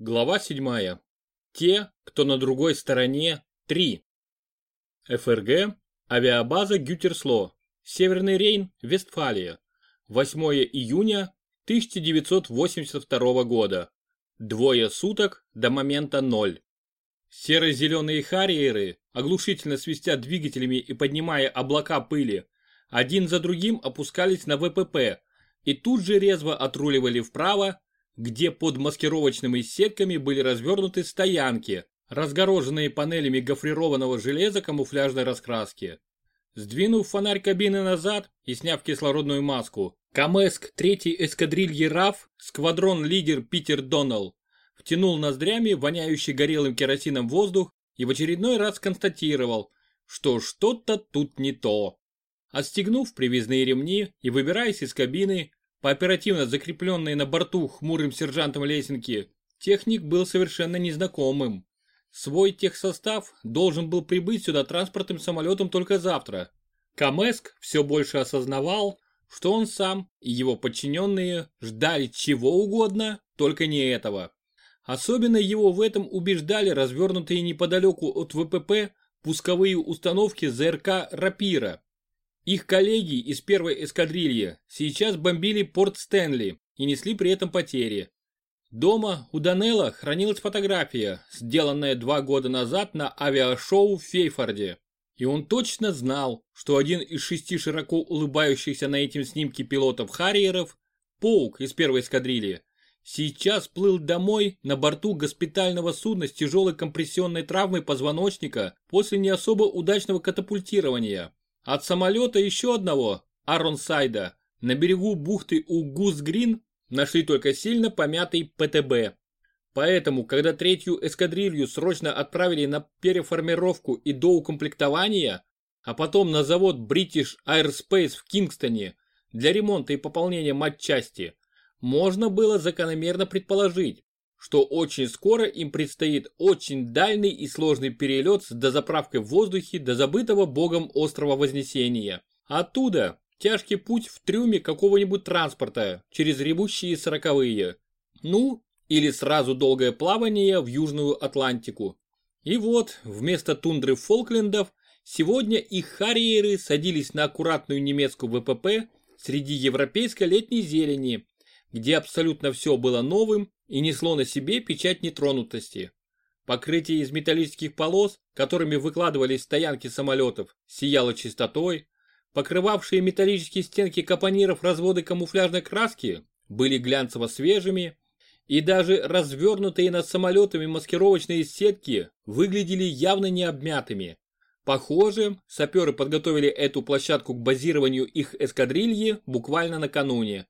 Глава 7. Те, кто на другой стороне, 3. ФРГ, авиабаза Гютерсло, Северный Рейн, Вестфалия. 8 июня 1982 года. Двое суток до момента ноль. Серо-зеленые харриеры, оглушительно свистя двигателями и поднимая облака пыли, один за другим опускались на ВПП и тут же резво отруливали вправо, где под маскировочными сетками были развернуты стоянки, разгороженные панелями гофрированного железа камуфляжной раскраски. Сдвинув фонарь кабины назад и сняв кислородную маску, Камеск 3 эскадрильи РАФ, сквадрон-лидер Питер Доннелл, втянул ноздрями воняющий горелым керосином воздух и в очередной раз констатировал, что что-то тут не то. Отстегнув привязные ремни и выбираясь из кабины, по оперативно закрепленной на борту хмурым сержантом лесенки, техник был совершенно незнакомым. Свой техсостав должен был прибыть сюда транспортным самолетом только завтра. Камеск все больше осознавал, что он сам и его подчиненные ждали чего угодно, только не этого. Особенно его в этом убеждали развернутые неподалеку от ВПП пусковые установки ЗРК «Рапира», их коллеги из первой эскадрильи сейчас бомбили порт Стэнли и несли при этом потери. Дома у Данелла хранилась фотография, сделанная два года назад на авиашоу в Фейфорде. И он точно знал, что один из шести широко улыбающихся на этом снимке пилотов Харриеров, Паук из первой эскадрильи, сейчас плыл домой на борту госпитального судна с тяжелой компрессионной травмой позвоночника после не особо удачного катапультирования. От самолета еще одного, Аронсайда, на берегу бухты у Гус-Грин нашли только сильно помятый ПТБ. Поэтому, когда третью эскадрилью срочно отправили на переформировку и доукомплектование, а потом на завод British Aerospace в Кингстоне для ремонта и пополнения матчасти, можно было закономерно предположить, что очень скоро им предстоит очень дальний и сложный перелет с дозаправкой в воздухе до забытого богом острова Вознесения. Оттуда тяжкий путь в трюме какого-нибудь транспорта через ревущие сороковые. Ну, или сразу долгое плавание в Южную Атлантику. И вот, вместо тундры Фолклендов, сегодня их харриеры садились на аккуратную немецкую ВПП среди европейской летней зелени, где абсолютно все было новым и несло на себе печать нетронутости. Покрытие из металлических полос, которыми выкладывались стоянки самолетов, сияло чистотой, покрывавшие металлические стенки капониров разводы камуфляжной краски были глянцево свежими, и даже развернутые над самолетами маскировочные сетки выглядели явно не обмятыми. Похоже, саперы подготовили эту площадку к базированию их эскадрильи буквально накануне.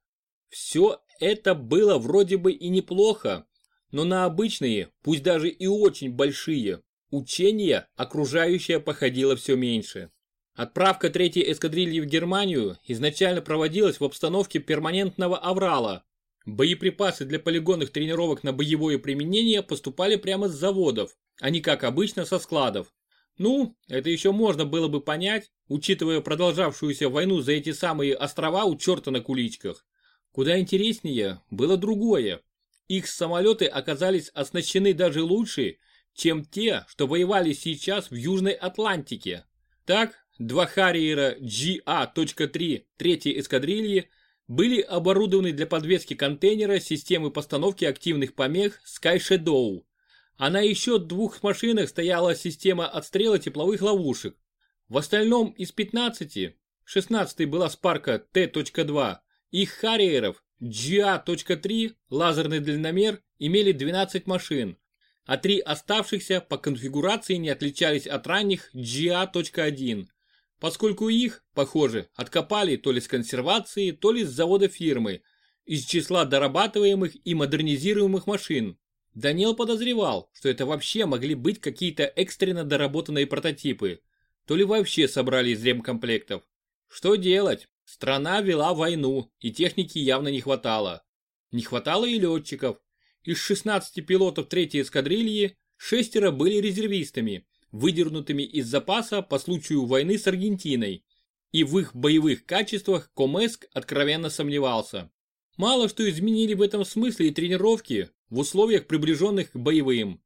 Все это было вроде бы и неплохо, но на обычные, пусть даже и очень большие, учения окружающее походило все меньше. Отправка третьей эскадрильи в Германию изначально проводилась в обстановке перманентного аврала. Боеприпасы для полигонных тренировок на боевое применение поступали прямо с заводов, а не как обычно со складов. Ну, это еще можно было бы понять, учитывая продолжавшуюся войну за эти самые острова у черта на куличках. Куда интереснее было другое. Их самолеты оказались оснащены даже лучше, чем те, что воевали сейчас в Южной Атлантике. Так, два Харриера GA.3 третьей эскадрильи были оборудованы для подвески контейнера системы постановки активных помех Sky Shadow. А на еще двух машинах стояла система отстрела тепловых ловушек. В остальном из 15, 16 была спарка T.2, их Харриеров GA.3 лазерный дальномер имели 12 машин, а три оставшихся по конфигурации не отличались от ранних GA.1, поскольку их, похоже, откопали то ли с консервации, то ли с завода фирмы, из числа дорабатываемых и модернизируемых машин. Даниэл подозревал, что это вообще могли быть какие-то экстренно доработанные прототипы, то ли вообще собрали из ремкомплектов. Что делать? Страна вела войну, и техники явно не хватало. Не хватало и летчиков. Из 16 пилотов третьей эскадрильи шестеро были резервистами, выдернутыми из запаса по случаю войны с Аргентиной. И в их боевых качествах Комеск откровенно сомневался. Мало что изменили в этом смысле и тренировки, в условиях приближенных к боевым.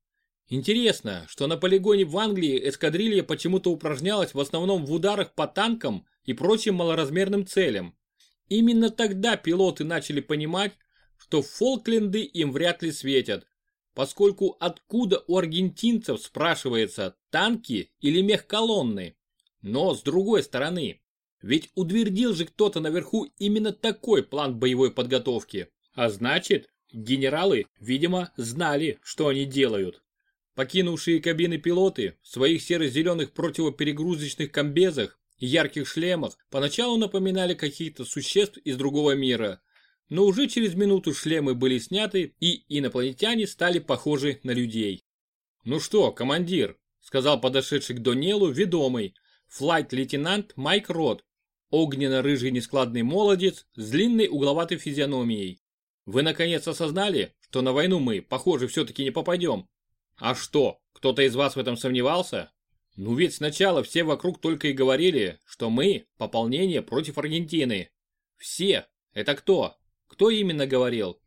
Интересно, что на полигоне в Англии эскадрилья почему-то упражнялась в основном в ударах по танкам и прочим малоразмерным целям. Именно тогда пилоты начали понимать, что Фолкленды им вряд ли светят, поскольку откуда у аргентинцев, спрашивается, танки или мехколонны? Но с другой стороны, ведь утвердил же кто-то наверху именно такой план боевой подготовки. А значит, генералы, видимо, знали, что они делают. Покинувшие кабины пилоты в своих серо-зеленых противоперегрузочных комбезах ярких шлемах поначалу напоминали каких-то существ из другого мира. Но уже через минуту шлемы были сняты и инопланетяне стали похожи на людей. «Ну что, командир», — сказал подошедший к Донелу ведомый, флайт-лейтенант Майк Рот, огненно-рыжий нескладный молодец с длинной угловатой физиономией. Вы наконец осознали, что на войну мы, похоже, все-таки не попадем? А что, кто-то из вас в этом сомневался? Ну ведь сначала все вокруг только и говорили, что мы – пополнение против Аргентины. Все. Это кто? Кто именно говорил?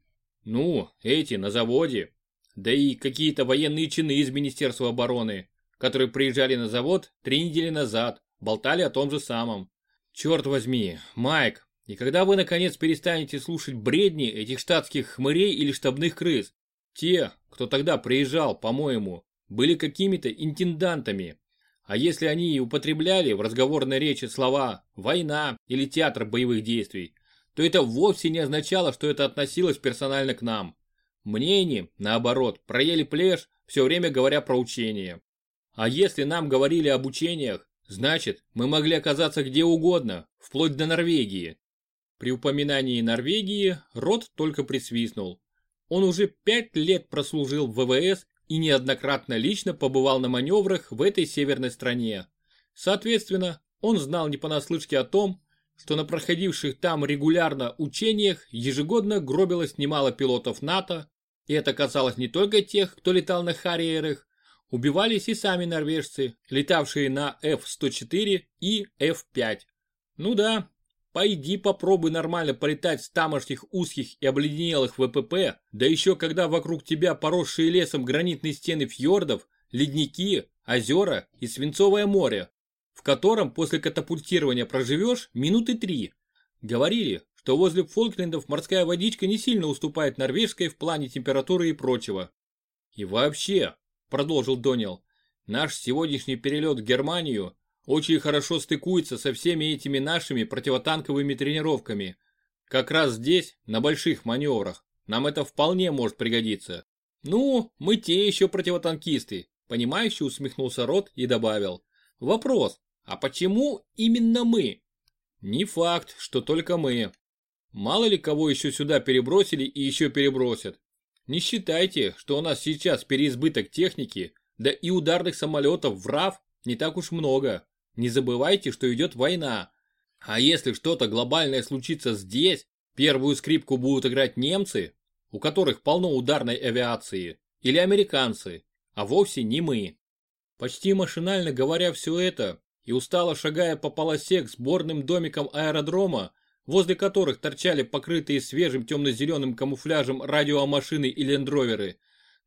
Ну, эти на заводе. Да и какие-то военные чины из Министерства обороны, которые приезжали на завод три недели назад, болтали о том же самом. Черт возьми, Майк, и когда вы наконец перестанете слушать бредни этих штатских хмырей или штабных крыс? Те, кто тогда приезжал, по-моему, были какими-то интендантами. А если они и употребляли в разговорной речи слова «война» или «театр боевых действий», то это вовсе не означало, что это относилось персонально к нам. Мне наоборот, проели плешь, все время говоря про учения. А если нам говорили об учениях, Значит, мы могли оказаться где угодно, вплоть до Норвегии. При упоминании Норвегии Рот только присвистнул. Он уже пять лет прослужил в ВВС и неоднократно лично побывал на маневрах в этой северной стране. Соответственно, он знал не понаслышке о том, что на проходивших там регулярно учениях ежегодно гробилось немало пилотов НАТО, и это касалось не только тех, кто летал на Харриерах, Убивались и сами норвежцы, летавшие на F-104 и F-5. Ну да, пойди попробуй нормально полетать с тамошних узких и обледенелых ВПП, да еще когда вокруг тебя поросшие лесом гранитные стены фьордов, ледники, озера и свинцовое море, в котором после катапультирования проживешь минуты три. Говорили, что возле Фолклендов морская водичка не сильно уступает норвежской в плане температуры и прочего. И вообще, продолжил Донил. Наш сегодняшний перелет в Германию очень хорошо стыкуется со всеми этими нашими противотанковыми тренировками. Как раз здесь, на больших маневрах, нам это вполне может пригодиться. Ну, мы те еще противотанкисты, понимающе усмехнулся Рот и добавил. Вопрос, а почему именно мы? Не факт, что только мы. Мало ли кого еще сюда перебросили и еще перебросят. Не считайте, что у нас сейчас переизбыток техники, да и ударных самолетов в РАФ не так уж много. Не забывайте, что идет война. А если что-то глобальное случится здесь, первую скрипку будут играть немцы, у которых полно ударной авиации, или американцы, а вовсе не мы. Почти машинально говоря все это и устало шагая по полосе к сборным домикам аэродрома, возле которых торчали покрытые свежим темно-зеленым камуфляжем радиомашины и лендроверы,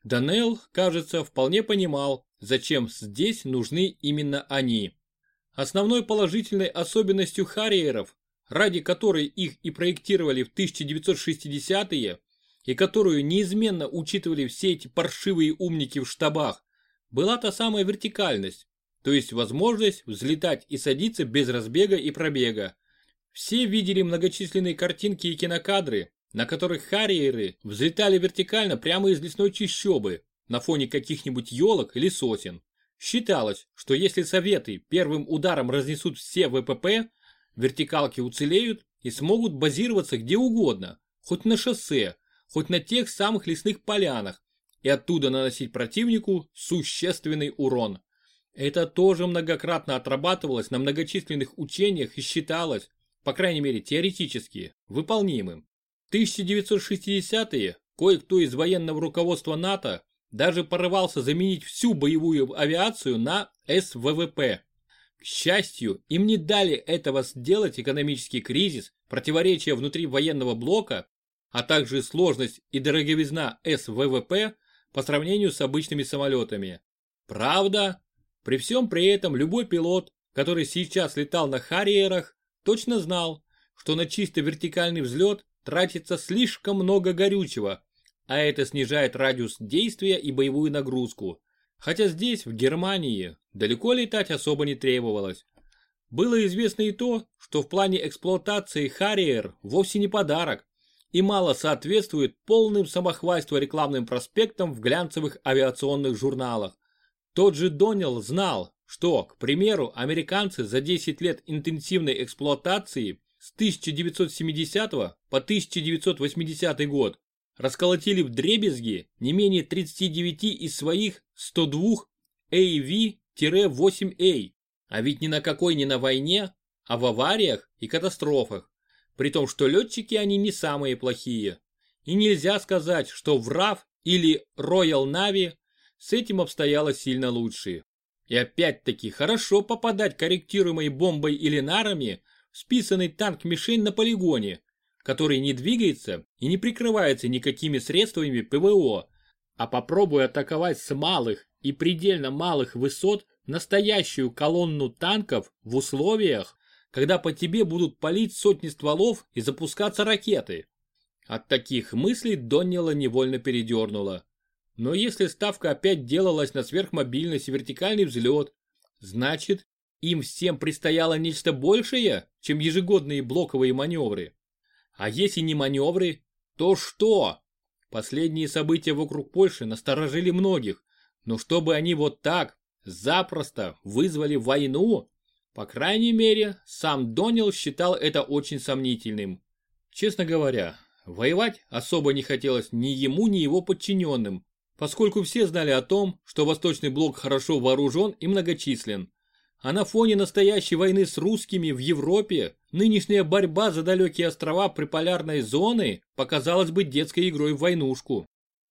Данел, кажется, вполне понимал, зачем здесь нужны именно они. Основной положительной особенностью Харриеров, ради которой их и проектировали в 1960-е, и которую неизменно учитывали все эти паршивые умники в штабах, была та самая вертикальность, то есть возможность взлетать и садиться без разбега и пробега, все видели многочисленные картинки и кинокадры, на которых харриеры взлетали вертикально прямо из лесной чащобы на фоне каких-нибудь елок или сосен. Считалось, что если советы первым ударом разнесут все ВПП, вертикалки уцелеют и смогут базироваться где угодно, хоть на шоссе, хоть на тех самых лесных полянах, и оттуда наносить противнику существенный урон. Это тоже многократно отрабатывалось на многочисленных учениях и считалось, по крайней мере теоретически, выполнимым. В 1960-е кое-кто из военного руководства НАТО даже порывался заменить всю боевую авиацию на СВВП. К счастью, им не дали этого сделать экономический кризис, противоречия внутри военного блока а также сложность и дороговизна СВВП по сравнению с обычными самолетами. Правда, при всем при этом любой пилот, который сейчас летал на Харриерах, точно знал, что на чисто вертикальный взлет тратится слишком много горючего, а это снижает радиус действия и боевую нагрузку. Хотя здесь, в Германии, далеко летать особо не требовалось. Было известно и то, что в плане эксплуатации Harrier вовсе не подарок и мало соответствует полным самохвальству рекламным проспектам в глянцевых авиационных журналах. Тот же Доннелл знал, что, к примеру, американцы за 10 лет интенсивной эксплуатации с 1970 по 1980 год расколотили в дребезги не менее 39 из своих 102 AV-8A, а ведь ни на какой не на войне, а в авариях и катастрофах, при том, что летчики они не самые плохие. И нельзя сказать, что в RAF или Royal Navy с этим обстояло сильно лучше. И опять-таки хорошо попадать корректируемой бомбой или нарами в списанный танк-мишень на полигоне, который не двигается и не прикрывается никакими средствами ПВО, а попробуй атаковать с малых и предельно малых высот настоящую колонну танков в условиях, когда по тебе будут палить сотни стволов и запускаться ракеты. От таких мыслей Доннелла невольно передернула. Но если ставка опять делалась на сверхмобильность и вертикальный взлет, значит, им всем предстояло нечто большее, чем ежегодные блоковые маневры. А если не маневры, то что? Последние события вокруг Польши насторожили многих, но чтобы они вот так, запросто вызвали войну, по крайней мере, сам Донил считал это очень сомнительным. Честно говоря, воевать особо не хотелось ни ему, ни его подчиненным, поскольку все знали о том, что Восточный блок хорошо вооружен и многочислен. А на фоне настоящей войны с русскими в Европе нынешняя борьба за далекие острова приполярной зоны показалась бы детской игрой в войнушку.